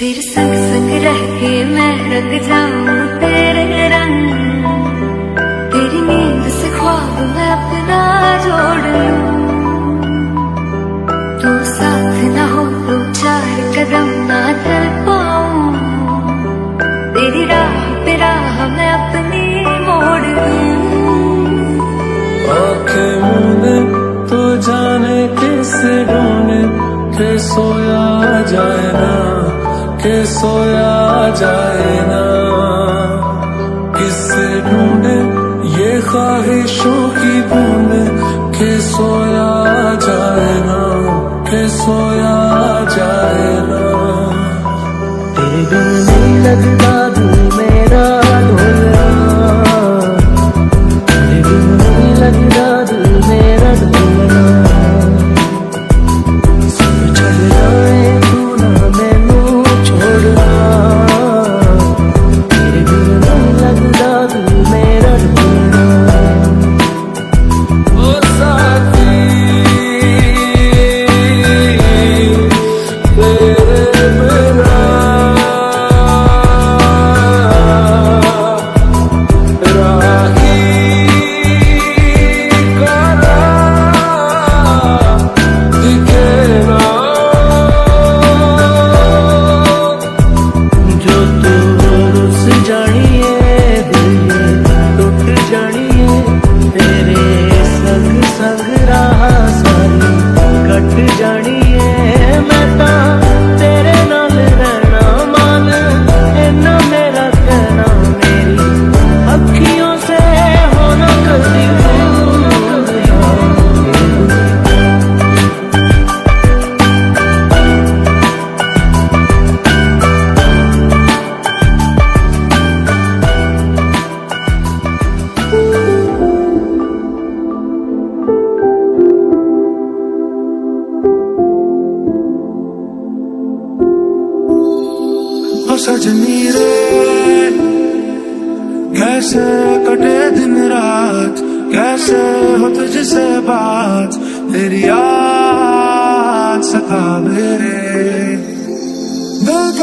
फिर संग संग रह के मैं रंग जाऊँ तेरे रंग। तेरी नींद से ख्वाब मैं अपना जोड़ लूँ। तू तो साथ ना हो तो चार कदम ना चल पाऊँ। तेरी राह पे राह मैं अपनी मोड़ लूँ। आँखें मूंदे तो जाने किस ढूंढ के सोया जाए ना। के सोया जाए ना। किससे ढूंढे ये ख्वाहिशों की बूंद? के सोया जाए ना, के सोया जाए ना। तेरे नहीं लगता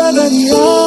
cada día.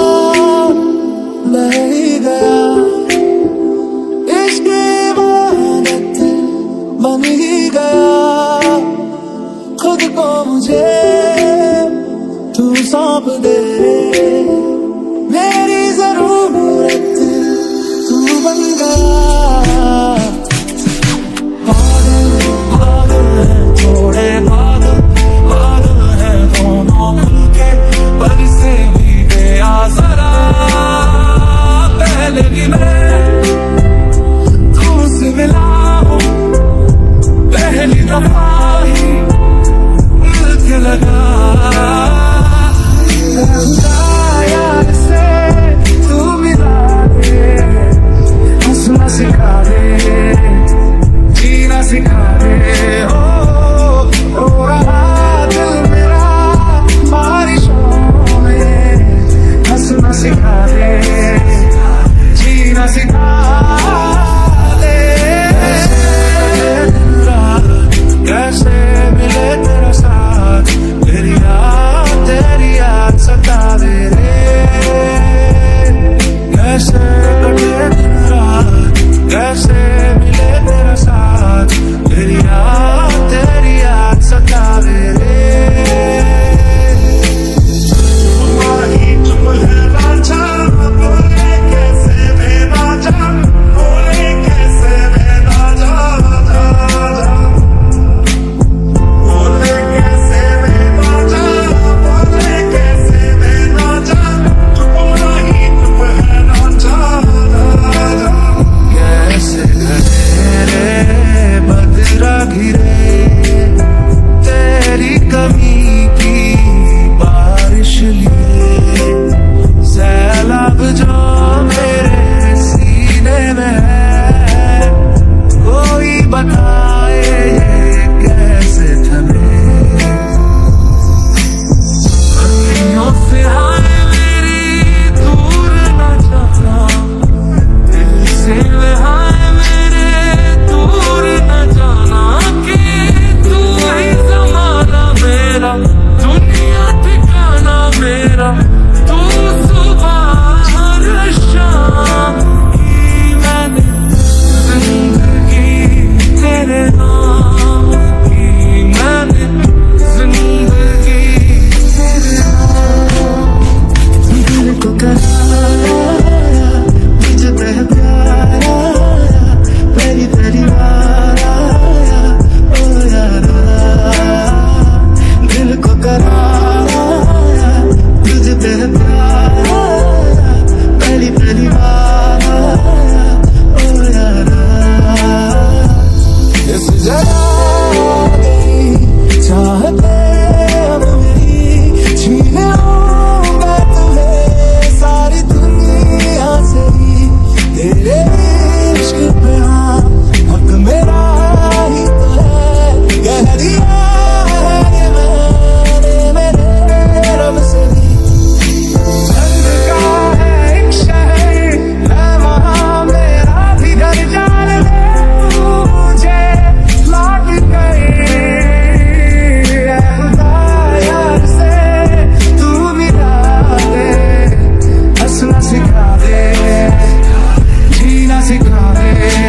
clásico de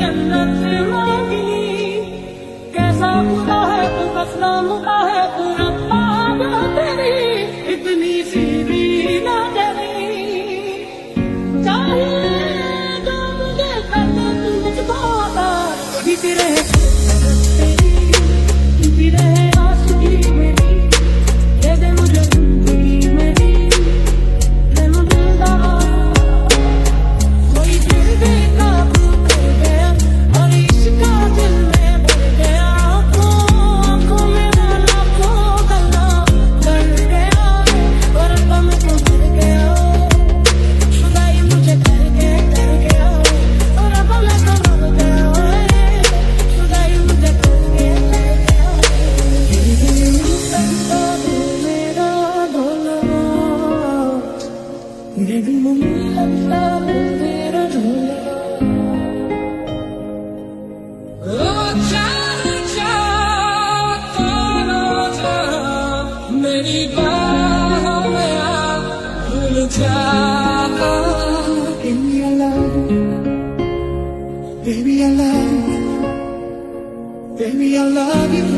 जन्नत से मांगनी कैसा खुदा है तू कसना मुका है तू Baby, I love you.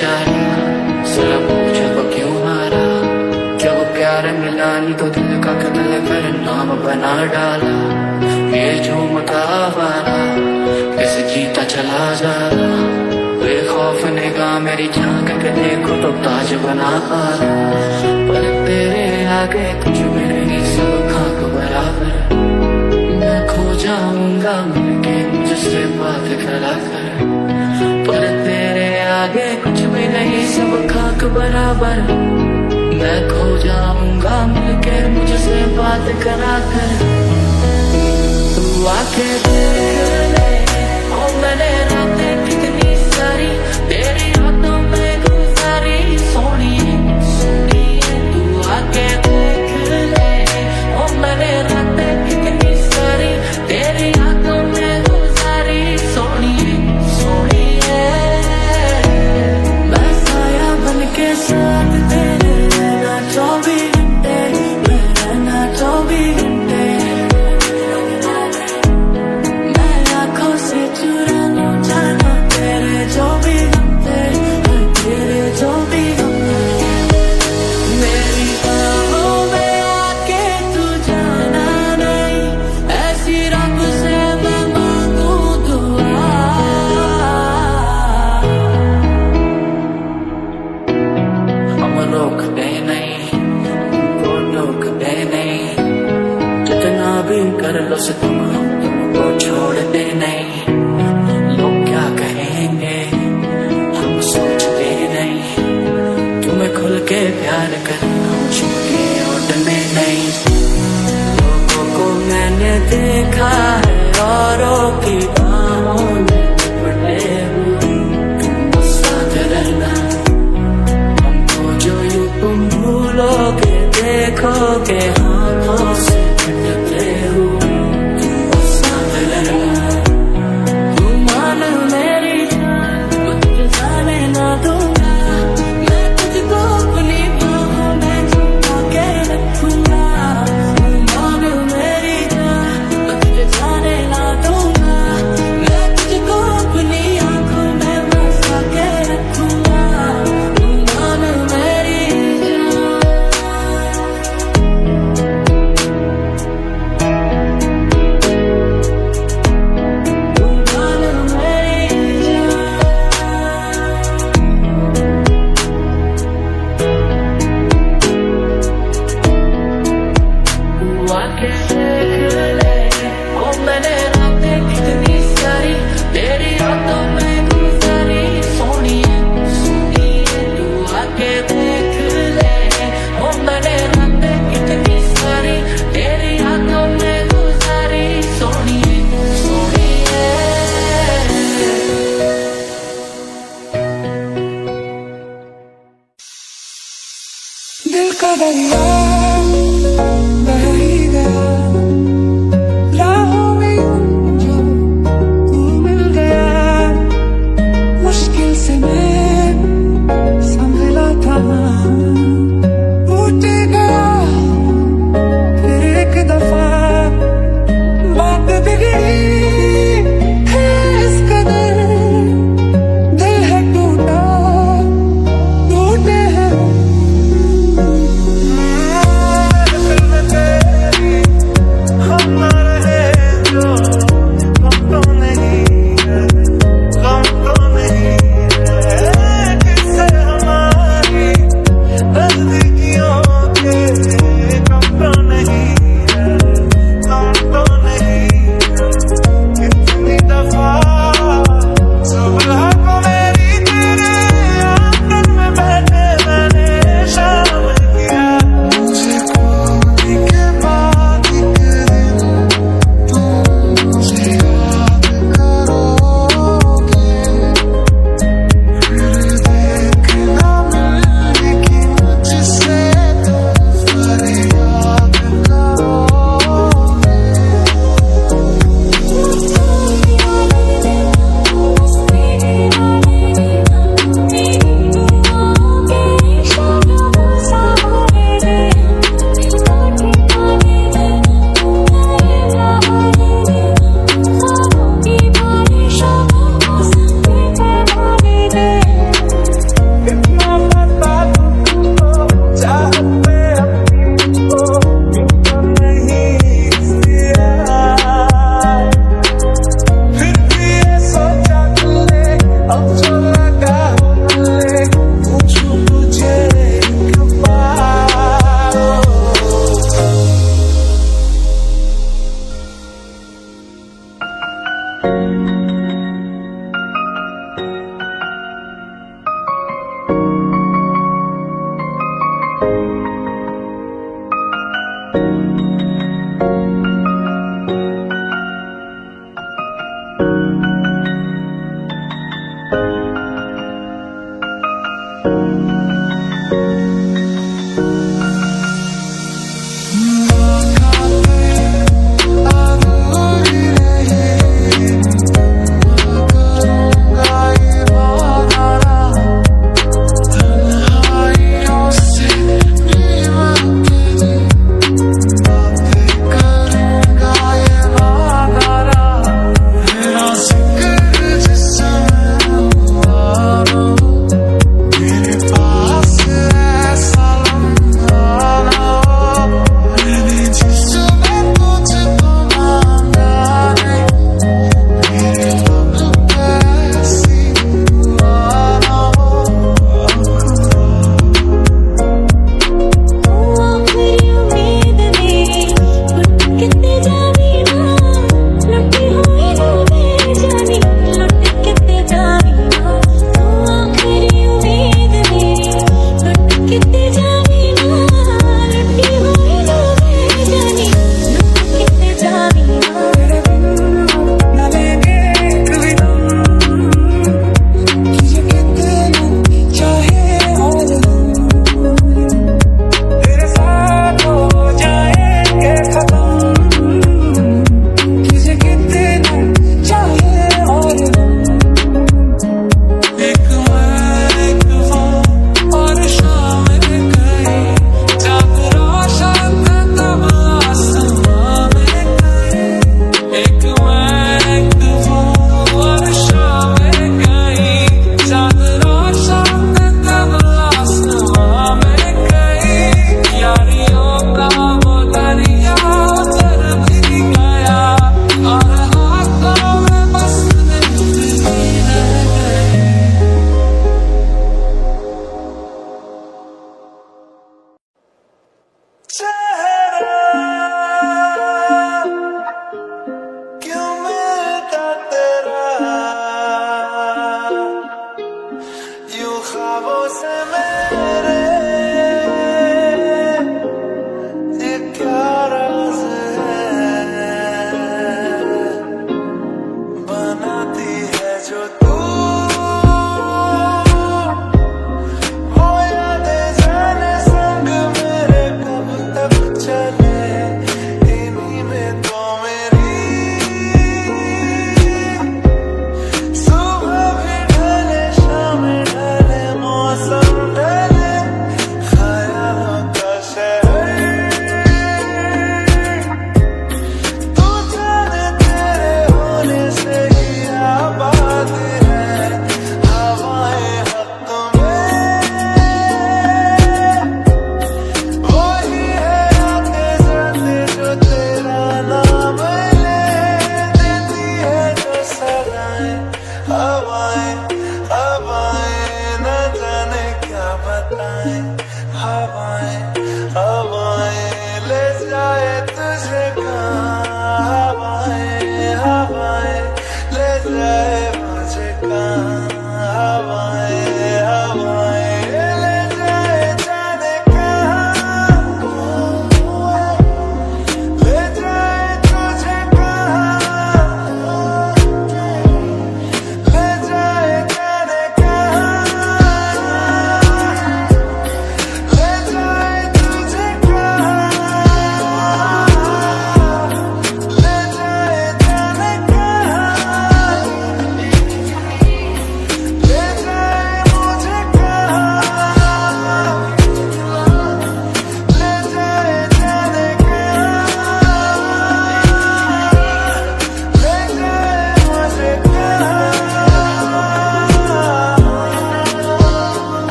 बेचारी। जरा पूछो क्यों हारा जब प्यार मिला नहीं तो दिल का कत्ल कर नाम बना डाला। ये झूमता वाला इसे जीता चला जा वे खौफ निगाह, मेरी झाँक के देखो तो ताज बना आला पर तेरे आगे कुछ भी सब खाक बराबर। मैं खो जाऊँगा, मिलके मुझसे बात करा कर। पर तेरे आगे कुछ भी नहीं, सब खाक बराबर। मैं खो जाऊँगा, मिलके मुझसे बात करा कर। तू आके